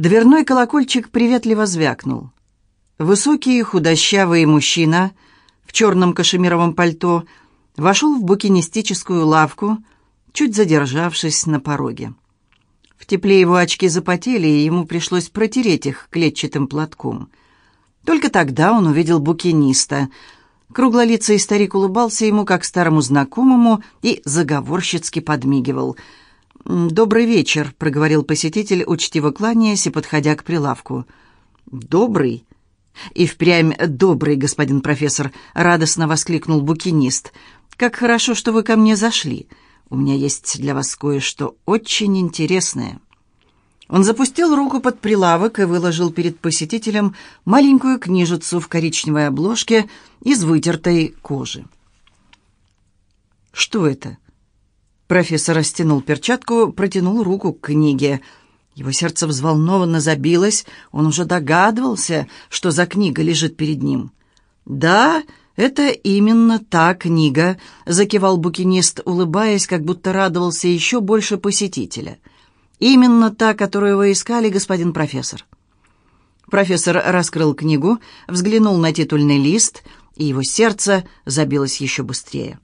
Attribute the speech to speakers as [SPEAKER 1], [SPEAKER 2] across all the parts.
[SPEAKER 1] Дверной колокольчик приветливо звякнул. Высокий худощавый мужчина в черном кашемировом пальто вошел в букинистическую лавку, чуть задержавшись на пороге. В тепле его очки запотели, и ему пришлось протереть их клетчатым платком. Только тогда он увидел букиниста. Круглолицый старик улыбался ему, как старому знакомому, и заговорщицки подмигивал — «Добрый вечер», — проговорил посетитель, учтиво кланяясь и подходя к прилавку. «Добрый?» «И впрямь добрый, господин профессор», — радостно воскликнул букинист. «Как хорошо, что вы ко мне зашли. У меня есть для вас кое-что очень интересное». Он запустил руку под прилавок и выложил перед посетителем маленькую книжицу в коричневой обложке из вытертой кожи. «Что это?» Профессор растянул перчатку, протянул руку к книге. Его сердце взволнованно забилось, он уже догадывался, что за книга лежит перед ним. «Да, это именно та книга», — закивал букинист, улыбаясь, как будто радовался еще больше посетителя. «Именно та, которую вы искали, господин профессор». Профессор раскрыл книгу, взглянул на титульный лист, и его сердце забилось еще быстрее.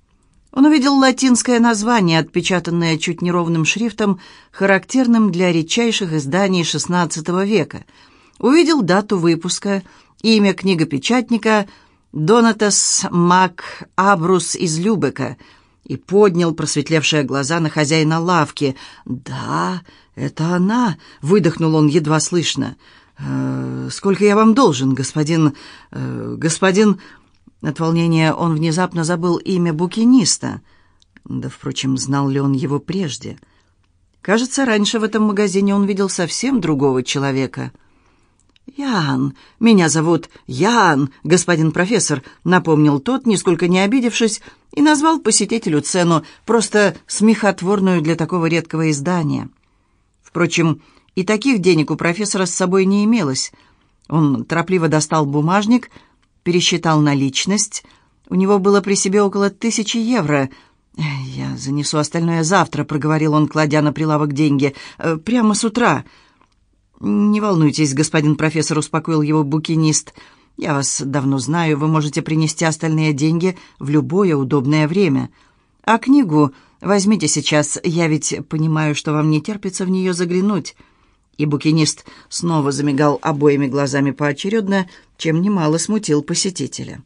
[SPEAKER 1] Он увидел латинское название, отпечатанное чуть неровным шрифтом, характерным для редчайших изданий XVI века. Увидел дату выпуска, имя книгопечатника «Донатас Мак Абрус из Любека» и поднял просветлевшие глаза на хозяина лавки. «Да, это она!» — выдохнул он едва слышно. «Э, «Сколько я вам должен, господин... Э, господин...» От волнения он внезапно забыл имя букиниста. Да, впрочем, знал ли он его прежде? Кажется, раньше в этом магазине он видел совсем другого человека. «Ян, меня зовут Ян, господин профессор», — напомнил тот, нисколько не обидевшись, и назвал посетителю цену, просто смехотворную для такого редкого издания. Впрочем, и таких денег у профессора с собой не имелось. Он торопливо достал бумажник — пересчитал наличность. У него было при себе около тысячи евро. «Я занесу остальное завтра», — проговорил он, кладя на прилавок деньги. «Э, «Прямо с утра». «Не волнуйтесь, господин профессор», — успокоил его букинист. «Я вас давно знаю, вы можете принести остальные деньги в любое удобное время. А книгу возьмите сейчас, я ведь понимаю, что вам не терпится в нее заглянуть». И букинист снова замигал обоими глазами поочередно, чем немало смутил посетителя.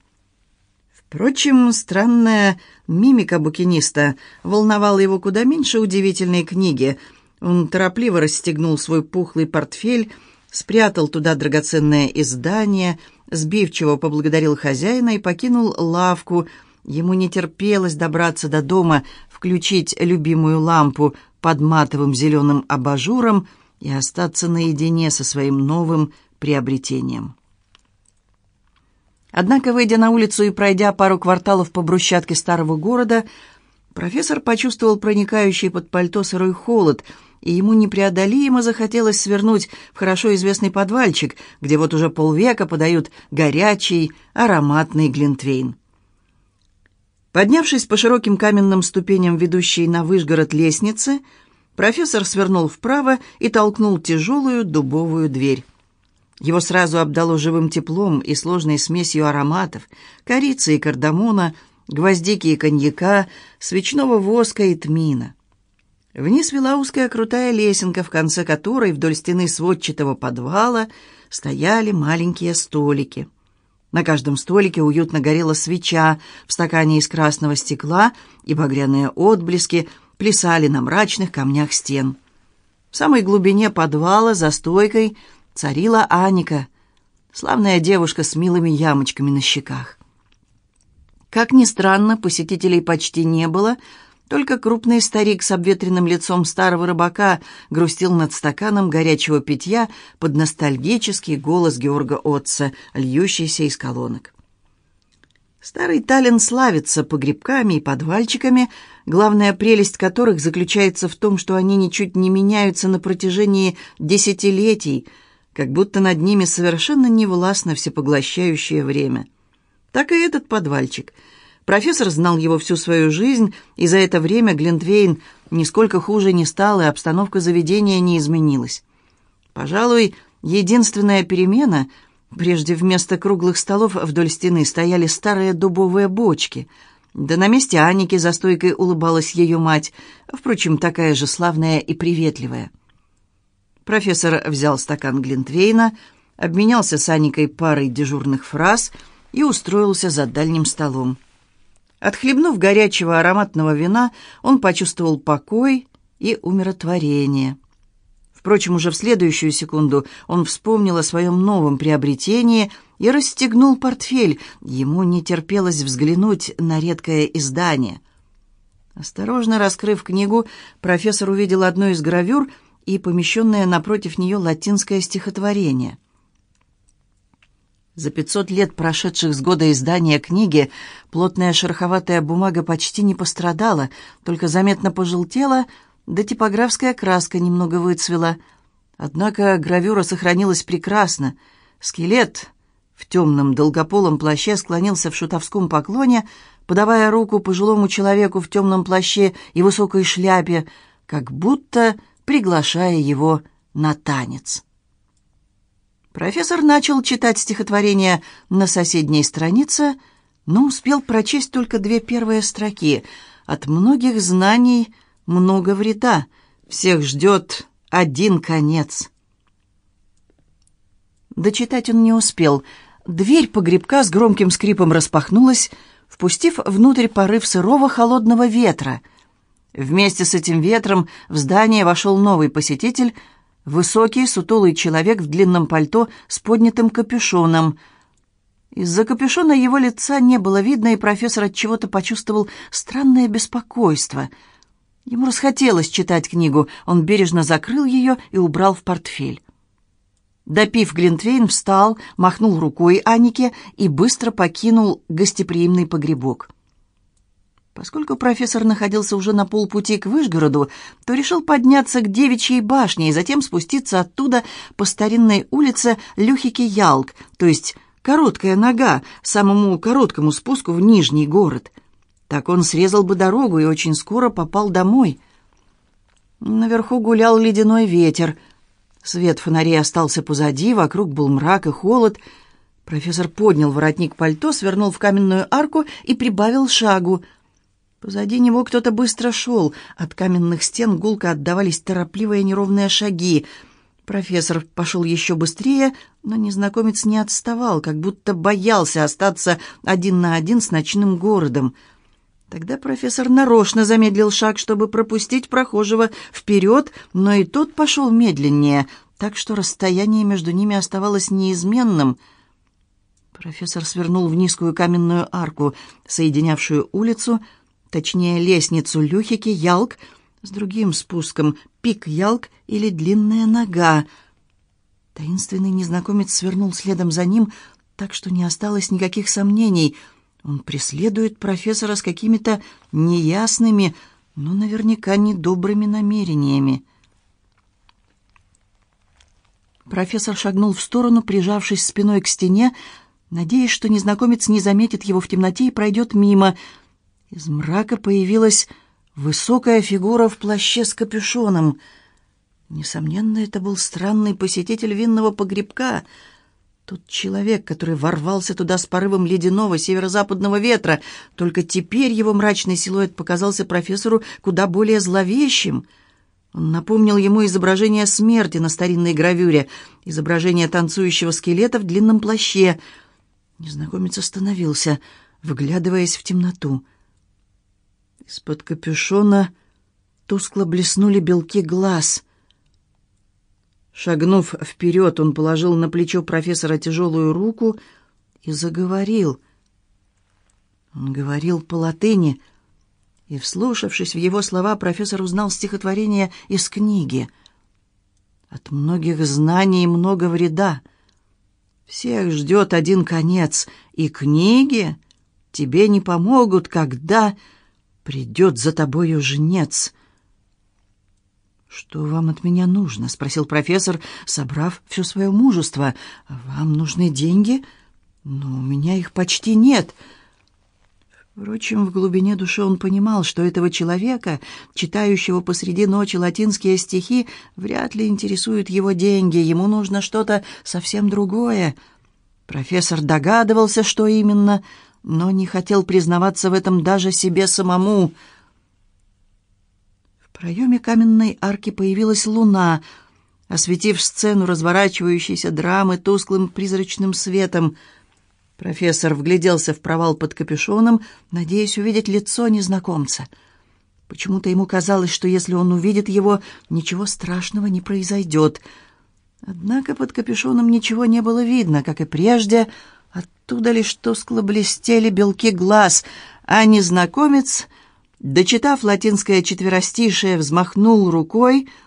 [SPEAKER 1] Впрочем, странная мимика букиниста волновала его куда меньше удивительной книги. Он торопливо расстегнул свой пухлый портфель, спрятал туда драгоценное издание, сбивчиво поблагодарил хозяина и покинул лавку. Ему не терпелось добраться до дома, включить любимую лампу под матовым зеленым абажуром — и остаться наедине со своим новым приобретением. Однако, выйдя на улицу и пройдя пару кварталов по брусчатке старого города, профессор почувствовал проникающий под пальто сырой холод, и ему непреодолимо захотелось свернуть в хорошо известный подвальчик, где вот уже полвека подают горячий, ароматный глинтвейн. Поднявшись по широким каменным ступеням, ведущей на Выжгород лестницы, Профессор свернул вправо и толкнул тяжелую дубовую дверь. Его сразу обдало живым теплом и сложной смесью ароматов, корицы и кардамона, гвоздики и коньяка, свечного воска и тмина. Вниз вела узкая крутая лесенка, в конце которой вдоль стены сводчатого подвала стояли маленькие столики. На каждом столике уютно горела свеча в стакане из красного стекла, и багряные отблески плясали на мрачных камнях стен. В самой глубине подвала за стойкой царила Аника, славная девушка с милыми ямочками на щеках. Как ни странно, посетителей почти не было, только крупный старик с обветренным лицом старого рыбака грустил над стаканом горячего питья под ностальгический голос Георга Отца, льющийся из колонок. Старый Таллин славится погребками и подвальчиками, главная прелесть которых заключается в том, что они ничуть не меняются на протяжении десятилетий, как будто над ними совершенно не властно всепоглощающее время. Так и этот подвальчик. Профессор знал его всю свою жизнь, и за это время Глинтвейн нисколько хуже не стал, и обстановка заведения не изменилась. Пожалуй, единственная перемена — Прежде вместо круглых столов вдоль стены стояли старые дубовые бочки. Да на месте Аники за стойкой улыбалась ее мать, впрочем, такая же славная и приветливая. Профессор взял стакан Глинтвейна, обменялся с Аникой парой дежурных фраз и устроился за дальним столом. Отхлебнув горячего ароматного вина, он почувствовал покой и умиротворение. Впрочем, уже в следующую секунду он вспомнил о своем новом приобретении и расстегнул портфель. Ему не терпелось взглянуть на редкое издание. Осторожно раскрыв книгу, профессор увидел одну из гравюр и помещенное напротив нее латинское стихотворение. За пятьсот лет, прошедших с года издания книги, плотная шероховатая бумага почти не пострадала, только заметно пожелтела — да типографская краска немного выцвела. Однако гравюра сохранилась прекрасно. Скелет в темном долгополом плаще склонился в шутовском поклоне, подавая руку пожилому человеку в темном плаще и высокой шляпе, как будто приглашая его на танец. Профессор начал читать стихотворение на соседней странице, но успел прочесть только две первые строки. От многих знаний много вреда. Всех ждет один конец. Дочитать он не успел. Дверь погребка с громким скрипом распахнулась, впустив внутрь порыв сырого холодного ветра. Вместе с этим ветром в здание вошел новый посетитель, высокий, сутулый человек в длинном пальто с поднятым капюшоном. Из-за капюшона его лица не было видно, и профессор от чего-то почувствовал странное беспокойство — Ему расхотелось читать книгу. Он бережно закрыл ее и убрал в портфель. Допив Глинтвейн, встал, махнул рукой Анике и быстро покинул гостеприимный погребок. Поскольку профессор находился уже на полпути к Вышгороду, то решил подняться к Девичьей башне и затем спуститься оттуда по старинной улице Люхики-Ялк, то есть короткая нога, самому короткому спуску в Нижний город — так он срезал бы дорогу и очень скоро попал домой. Наверху гулял ледяной ветер. Свет фонарей остался позади, вокруг был мрак и холод. Профессор поднял воротник пальто, свернул в каменную арку и прибавил шагу. Позади него кто-то быстро шел. От каменных стен гулко отдавались торопливые неровные шаги. Профессор пошел еще быстрее, но незнакомец не отставал, как будто боялся остаться один на один с ночным городом — Тогда профессор нарочно замедлил шаг, чтобы пропустить прохожего вперед, но и тот пошел медленнее, так что расстояние между ними оставалось неизменным. Профессор свернул в низкую каменную арку, соединявшую улицу, точнее лестницу Люхики, Ялк, с другим спуском, пик Ялк или длинная нога. Таинственный незнакомец свернул следом за ним, так что не осталось никаких сомнений — он преследует профессора с какими-то неясными, но наверняка недобрыми намерениями. Профессор шагнул в сторону, прижавшись спиной к стене, надеясь, что незнакомец не заметит его в темноте и пройдет мимо. Из мрака появилась высокая фигура в плаще с капюшоном. Несомненно, это был странный посетитель винного погребка — тот человек, который ворвался туда с порывом ледяного северо-западного ветра, только теперь его мрачный силуэт показался профессору куда более зловещим. Он напомнил ему изображение смерти на старинной гравюре, изображение танцующего скелета в длинном плаще. Незнакомец остановился, выглядываясь в темноту. Из-под капюшона тускло блеснули белки глаз — Шагнув вперед, он положил на плечо профессора тяжелую руку и заговорил. Он говорил по-латыни, и, вслушавшись в его слова, профессор узнал стихотворение из книги. «От многих знаний много вреда. Всех ждет один конец, и книги тебе не помогут, когда придет за тобою жнец». «Что вам от меня нужно?» — спросил профессор, собрав все свое мужество. «Вам нужны деньги?» «Но у меня их почти нет». Впрочем, в глубине души он понимал, что этого человека, читающего посреди ночи латинские стихи, вряд ли интересуют его деньги, ему нужно что-то совсем другое. Профессор догадывался, что именно, но не хотел признаваться в этом даже себе самому. Проеме каменной арки появилась луна, осветив сцену разворачивающейся драмы тусклым призрачным светом — Профессор вгляделся в провал под капюшоном, надеясь увидеть лицо незнакомца. Почему-то ему казалось, что если он увидит его, ничего страшного не произойдет. Однако под капюшоном ничего не было видно, как и прежде. Оттуда лишь тускло блестели белки глаз, а незнакомец, дочитав латинское четверостишее, взмахнул рукой —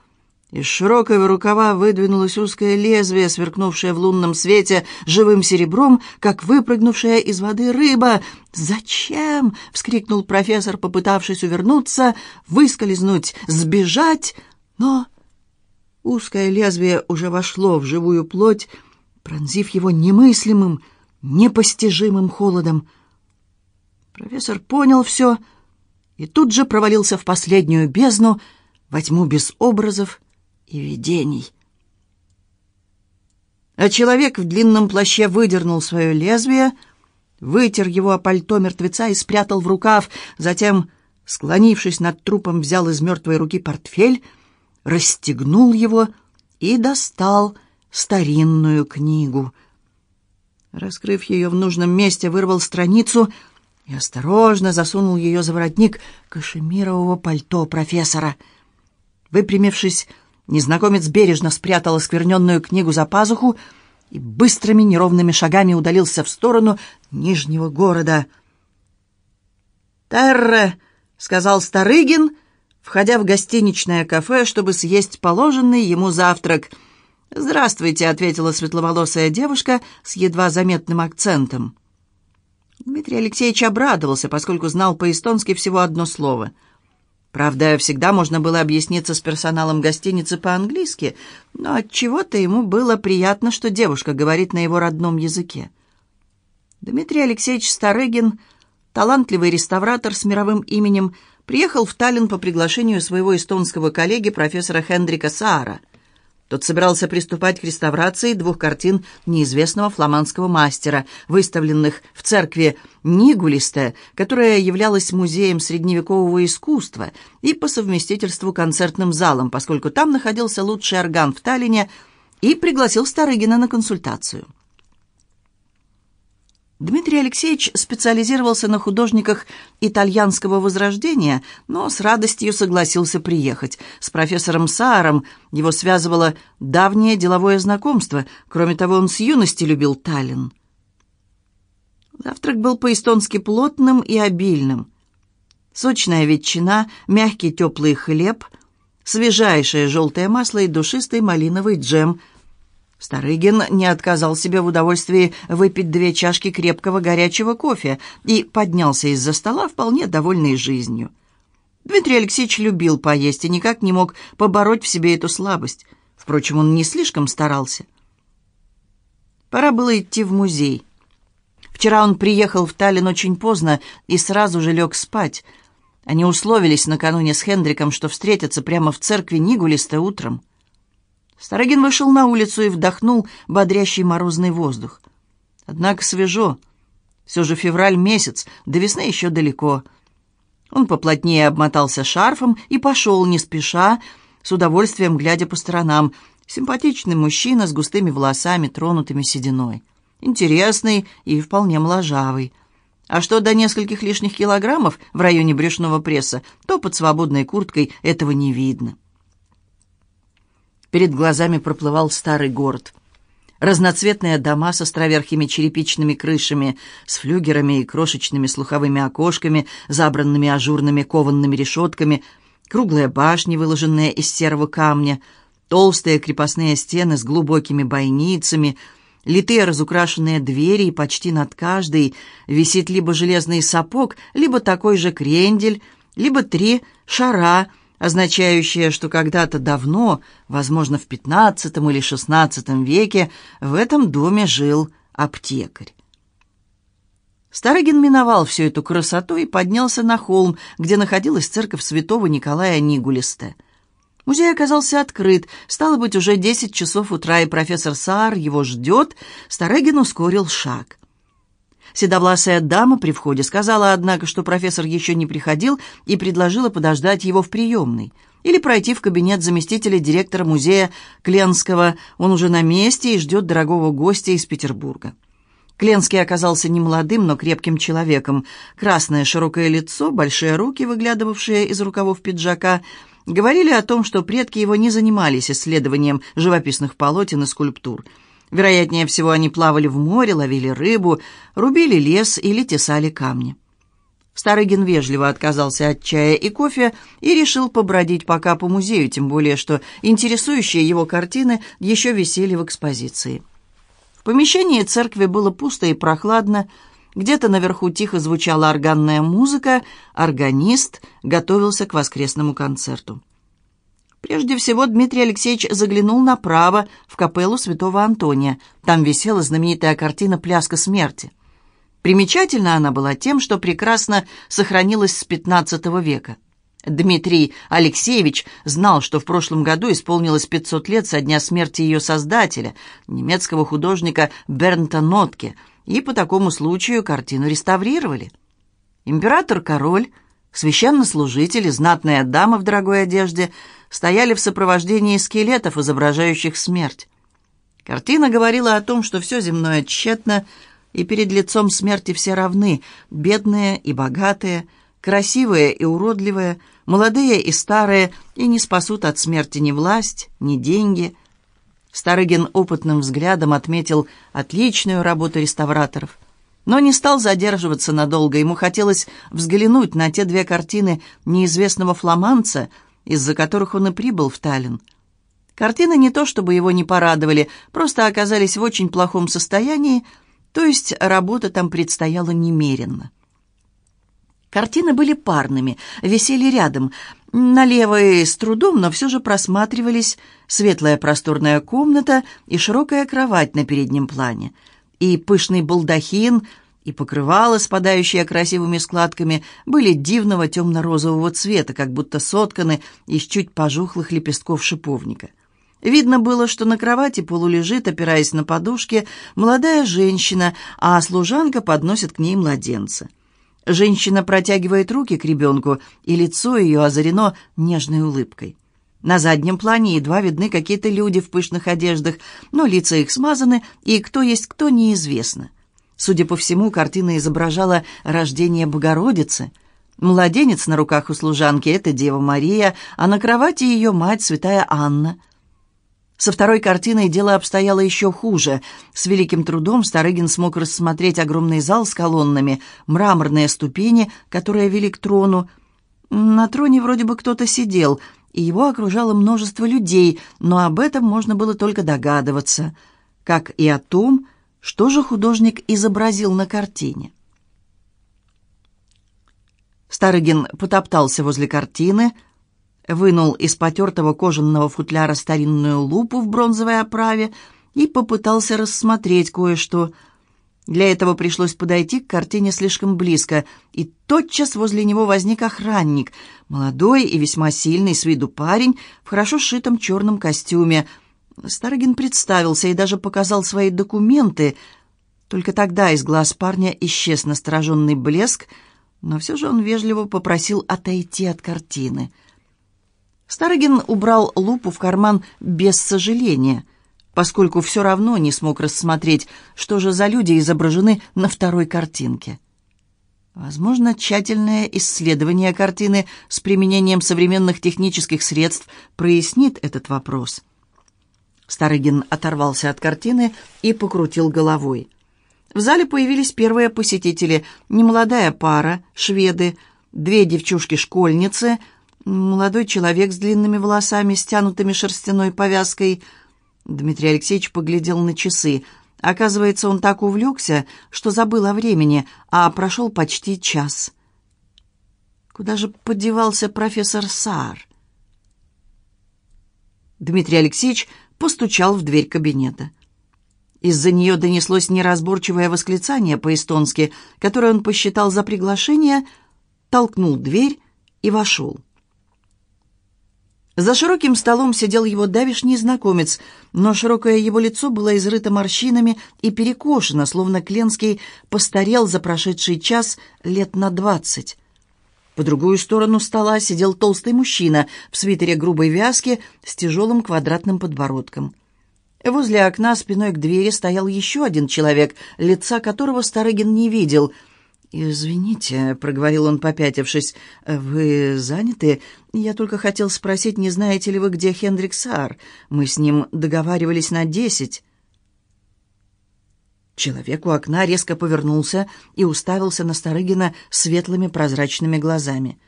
[SPEAKER 1] из широкого рукава выдвинулось узкое лезвие, сверкнувшее в лунном свете живым серебром, как выпрыгнувшая из воды рыба. «Зачем?» — вскрикнул профессор, попытавшись увернуться, выскользнуть, сбежать. Но узкое лезвие уже вошло в живую плоть, пронзив его немыслимым, непостижимым холодом. Профессор понял все и тут же провалился в последнюю бездну, во тьму без образов, и видений. А человек в длинном плаще выдернул свое лезвие, вытер его о пальто мертвеца и спрятал в рукав, затем, склонившись над трупом, взял из мертвой руки портфель, расстегнул его и достал старинную книгу. Раскрыв ее в нужном месте, вырвал страницу и осторожно засунул ее за воротник кашемирового пальто профессора. Выпрямившись, Незнакомец бережно спрятал оскверненную книгу за пазуху и быстрыми неровными шагами удалился в сторону Нижнего города. «Терре!» — сказал Старыгин, входя в гостиничное кафе, чтобы съесть положенный ему завтрак. «Здравствуйте», — ответила светловолосая девушка с едва заметным акцентом. Дмитрий Алексеевич обрадовался, поскольку знал по-эстонски всего одно слово — Правда, всегда можно было объясниться с персоналом гостиницы по-английски, но от чего-то ему было приятно, что девушка говорит на его родном языке. Дмитрий Алексеевич Старыгин, талантливый реставратор с мировым именем, приехал в Таллин по приглашению своего эстонского коллеги профессора Хендрика Саара – тот собирался приступать к реставрации двух картин неизвестного фламандского мастера, выставленных в церкви Нигулиста, которая являлась музеем средневекового искусства и по совместительству концертным залом, поскольку там находился лучший орган в Таллине, и пригласил Старыгина на консультацию. Дмитрий Алексеевич специализировался на художниках итальянского возрождения, но с радостью согласился приехать. С профессором Сааром его связывало давнее деловое знакомство. Кроме того, он с юности любил Таллин. Завтрак был по-эстонски плотным и обильным. Сочная ветчина, мягкий теплый хлеб, свежайшее желтое масло и душистый малиновый джем – Старыгин не отказал себе в удовольствии выпить две чашки крепкого горячего кофе и поднялся из-за стола, вполне довольный жизнью. Дмитрий Алексеевич любил поесть и никак не мог побороть в себе эту слабость. Впрочем, он не слишком старался. Пора было идти в музей. Вчера он приехал в Таллин очень поздно и сразу же лег спать. Они условились накануне с Хендриком, что встретятся прямо в церкви Нигулиста утром. Старыгин вышел на улицу и вдохнул бодрящий морозный воздух. Однако свежо. Все же февраль месяц, до весны еще далеко. Он поплотнее обмотался шарфом и пошел, не спеша, с удовольствием глядя по сторонам. Симпатичный мужчина с густыми волосами, тронутыми сединой. Интересный и вполне моложавый. А что до нескольких лишних килограммов в районе брюшного пресса, то под свободной курткой этого не видно. Перед глазами проплывал старый город. Разноцветные дома с островерхими черепичными крышами, с флюгерами и крошечными слуховыми окошками, забранными ажурными кованными решетками, круглые башни, выложенные из серого камня, толстые крепостные стены с глубокими бойницами, литые разукрашенные двери, и почти над каждой висит либо железный сапог, либо такой же крендель, либо три шара — означающее, что когда-то давно, возможно, в XV или XVI веке, в этом доме жил аптекарь. Старыгин миновал всю эту красоту и поднялся на холм, где находилась церковь святого Николая Нигулиста. Музей оказался открыт, стало быть, уже десять часов утра, и профессор Саар его ждет. Старыгин ускорил шаг. Седовласая дама при входе сказала, однако, что профессор еще не приходил и предложила подождать его в приемной или пройти в кабинет заместителя директора музея Кленского. Он уже на месте и ждет дорогого гостя из Петербурга. Кленский оказался немолодым, но крепким человеком. Красное широкое лицо, большие руки, выглядывавшие из рукавов пиджака, говорили о том, что предки его не занимались исследованием живописных полотен и скульптур. Вероятнее всего, они плавали в море, ловили рыбу, рубили лес или тесали камни. Старыгин вежливо отказался от чая и кофе и решил побродить пока по музею, тем более что интересующие его картины еще висели в экспозиции. В помещении церкви было пусто и прохладно. Где-то наверху тихо звучала органная музыка, органист готовился к воскресному концерту. Прежде всего Дмитрий Алексеевич заглянул направо, в капеллу святого Антония. Там висела знаменитая картина «Пляска смерти». Примечательна она была тем, что прекрасно сохранилась с XV века. Дмитрий Алексеевич знал, что в прошлом году исполнилось 500 лет со дня смерти ее создателя, немецкого художника Бернта Нотке, и по такому случаю картину реставрировали. Император-король, священнослужители, знатная дама в дорогой одежде стояли в сопровождении скелетов, изображающих смерть. Картина говорила о том, что все земное тщетно, и перед лицом смерти все равны, бедные и богатые, красивые и уродливые – молодые и старые, и не спасут от смерти ни власть, ни деньги. Старыгин опытным взглядом отметил отличную работу реставраторов, но не стал задерживаться надолго. Ему хотелось взглянуть на те две картины неизвестного фламанца, из-за которых он и прибыл в Таллин. Картины не то чтобы его не порадовали, просто оказались в очень плохом состоянии, то есть работа там предстояла немеренно. Картины были парными, висели рядом. На левой с трудом, но все же просматривались светлая просторная комната и широкая кровать на переднем плане. И пышный балдахин, и покрывало, спадающие красивыми складками, были дивного темно-розового цвета, как будто сотканы из чуть пожухлых лепестков шиповника. Видно было, что на кровати полулежит, опираясь на подушке, молодая женщина, а служанка подносит к ней младенца. Женщина протягивает руки к ребенку, и лицо ее озарено нежной улыбкой. На заднем плане едва видны какие-то люди в пышных одеждах, но лица их смазаны, и кто есть кто неизвестно. Судя по всему, картина изображала рождение Богородицы. Младенец на руках у служанки — это Дева Мария, а на кровати ее мать, святая Анна — со второй картиной дело обстояло еще хуже. С великим трудом Старыгин смог рассмотреть огромный зал с колоннами, мраморные ступени, которые вели к трону. На троне вроде бы кто-то сидел, и его окружало множество людей, но об этом можно было только догадываться, как и о том, что же художник изобразил на картине. Старыгин потоптался возле картины, вынул из потертого кожаного футляра старинную лупу в бронзовой оправе и попытался рассмотреть кое-что. Для этого пришлось подойти к картине слишком близко, и тотчас возле него возник охранник, молодой и весьма сильный с виду парень в хорошо сшитом черном костюме. Старогин представился и даже показал свои документы. Только тогда из глаз парня исчез настороженный блеск, но все же он вежливо попросил отойти от картины — Старогин убрал лупу в карман без сожаления, поскольку все равно не смог рассмотреть, что же за люди изображены на второй картинке. Возможно, тщательное исследование картины с применением современных технических средств прояснит этот вопрос. Старыгин оторвался от картины и покрутил головой. В зале появились первые посетители. Немолодая пара, шведы, две девчушки-школьницы — Молодой человек с длинными волосами, стянутыми шерстяной повязкой. Дмитрий Алексеевич поглядел на часы. Оказывается, он так увлекся, что забыл о времени, а прошел почти час. Куда же подевался профессор Саар? Дмитрий Алексеевич постучал в дверь кабинета. Из-за нее донеслось неразборчивое восклицание по-эстонски, которое он посчитал за приглашение, толкнул дверь и вошел. За широким столом сидел его давишний знакомец, но широкое его лицо было изрыто морщинами и перекошено, словно Кленский постарел за прошедший час лет на двадцать. По другую сторону стола сидел толстый мужчина в свитере грубой вязки с тяжелым квадратным подбородком. Возле окна спиной к двери стоял еще один человек, лица которого Старыгин не видел — «Извините», — проговорил он, попятившись, — «вы заняты? Я только хотел спросить, не знаете ли вы, где Хендрик Саар? Мы с ним договаривались на десять». Человек у окна резко повернулся и уставился на Старыгина светлыми прозрачными глазами.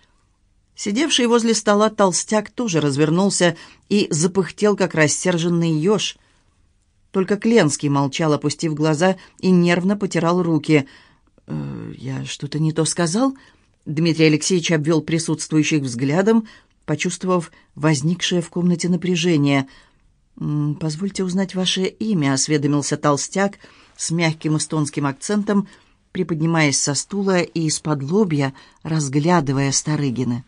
[SPEAKER 1] Сидевший возле стола толстяк тоже развернулся и запыхтел, как рассерженный еж. Только Кленский молчал, опустив глаза, и нервно потирал руки — э, «Я что-то не то сказал?» Дмитрий Алексеевич обвел присутствующих взглядом, почувствовав возникшее в комнате напряжение. «Позвольте узнать ваше имя», — осведомился толстяк с мягким эстонским акцентом, приподнимаясь со стула и из-под лобья, разглядывая Старыгина.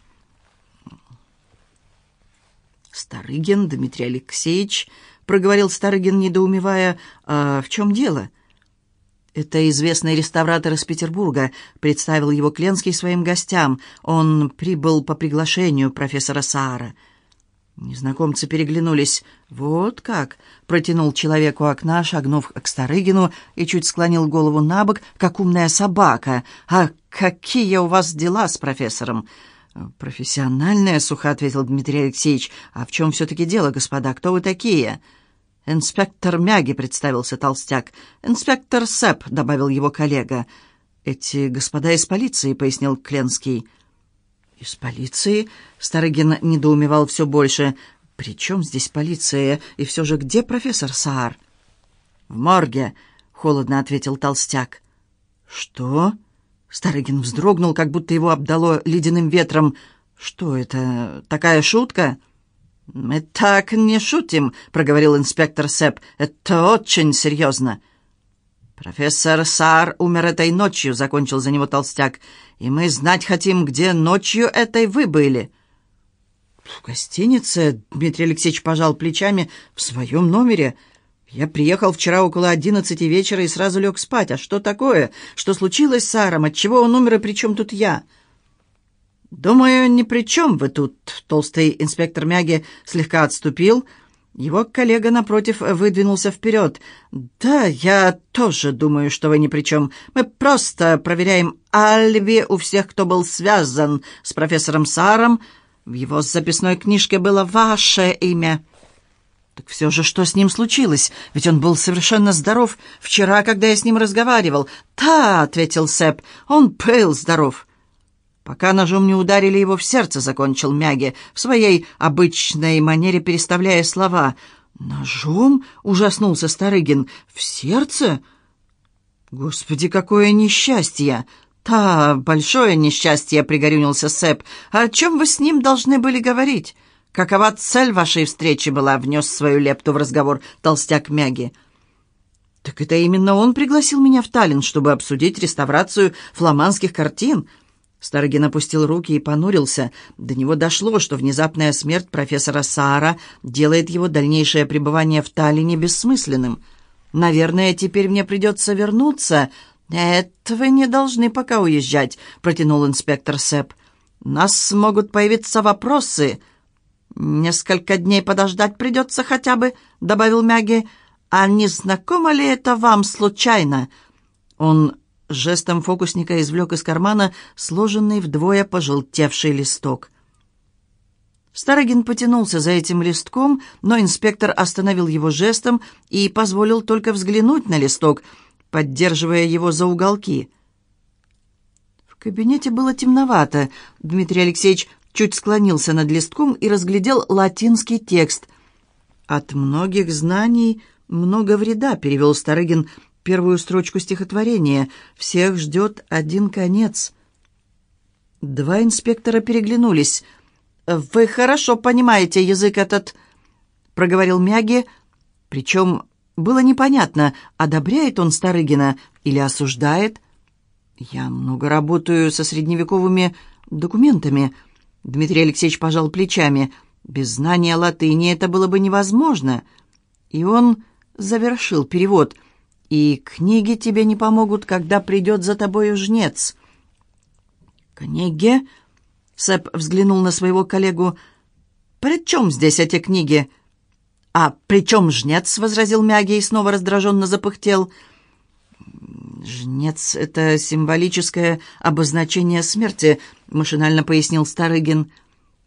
[SPEAKER 1] «Старыгин Дмитрий Алексеевич», — проговорил Старыгин, недоумевая, «а в чем дело?» «Это известный реставратор из Петербурга», — представил его Кленский своим гостям. «Он прибыл по приглашению профессора Саара». Незнакомцы переглянулись. «Вот как!» — протянул человек у окна, шагнув к Старыгину и чуть склонил голову на бок, как умная собака. «А какие у вас дела с профессором?» «Профессиональное», — сухо ответил Дмитрий Алексеевич. «А в чем все-таки дело, господа? Кто вы такие?» «Инспектор Мяги», — представился толстяк. «Инспектор Сэп», — добавил его коллега. «Эти господа из полиции», — пояснил Кленский. «Из полиции?» — Старыгин недоумевал все больше. «При чем здесь полиция? И все же где профессор Саар?» «В морге», — холодно ответил толстяк. «Что?» Старыгин вздрогнул, как будто его обдало ледяным ветром. «Что это? Такая шутка?» «Мы так не шутим», — проговорил инспектор Сэп. «Это очень серьезно». «Профессор Сар умер этой ночью», — закончил за него толстяк. «И мы знать хотим, где ночью этой вы были». «В гостинице», — Дмитрий Алексеевич пожал плечами, — «в своем номере. Я приехал вчера около одиннадцати вечера и сразу лег спать. А что такое? Что случилось с Саром? Отчего он умер и при чем тут я?» «Думаю, ни при чем вы тут». Толстый инспектор Мяги слегка отступил. Его коллега, напротив, выдвинулся вперед. «Да, я тоже думаю, что вы ни при чем. Мы просто проверяем алиби у всех, кто был связан с профессором Саром. В его записной книжке было ваше имя». «Так все же что с ним случилось? Ведь он был совершенно здоров вчера, когда я с ним разговаривал». «Да», — ответил Сэп, — «он был здоров». «Пока ножом не ударили его в сердце», — закончил Мяги, в своей обычной манере переставляя слова. «Ножом?» — ужаснулся Старыгин. «В сердце?» «Господи, какое несчастье!» «Та, большое несчастье», — пригорюнился Сэп. «А о чем вы с ним должны были говорить? Какова цель вашей встречи была?» — внес свою лепту в разговор толстяк Мяги. «Так это именно он пригласил меня в Таллин, чтобы обсудить реставрацию фламандских картин». Старыгин опустил руки и понурился. До него дошло, что внезапная смерть профессора Саара делает его дальнейшее пребывание в Таллине бессмысленным. «Наверное, теперь мне придется вернуться». «Это вы не должны пока уезжать», — протянул инспектор Сэп. «У нас могут появиться вопросы». «Несколько дней подождать придется хотя бы», — добавил Мяги. «А не знакомо ли это вам случайно?» Он жестом фокусника извлек из кармана сложенный вдвое пожелтевший листок. Старогин потянулся за этим листком, но инспектор остановил его жестом и позволил только взглянуть на листок, поддерживая его за уголки. В кабинете было темновато. Дмитрий Алексеевич чуть склонился над листком и разглядел латинский текст. «От многих знаний много вреда», — перевел Старыгин первую строчку стихотворения «Всех ждет один конец». Два инспектора переглянулись. «Вы хорошо понимаете язык этот», — проговорил Мяги, причем Было непонятно, одобряет он Старыгина или осуждает. «Я много работаю со средневековыми документами», — Дмитрий Алексеевич пожал плечами. «Без знания латыни это было бы невозможно». И он завершил перевод. «И книги тебе не помогут, когда придет за тобою жнец». «Книги?» — Сэп взглянул на своего коллегу. «При чем здесь эти книги?» «А при чем жнец?» — возразил Мяги и снова раздраженно запыхтел. «Жнец — это символическое обозначение смерти», — машинально пояснил Старыгин.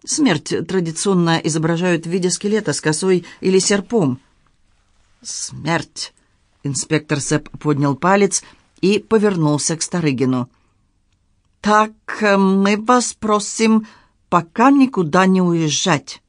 [SPEAKER 1] «Смерть традиционно изображают в виде скелета с косой или серпом». «Смерть!» — инспектор Сэп поднял палец и повернулся к Старыгину. «Так, э, мы вас просим пока никуда не уезжать».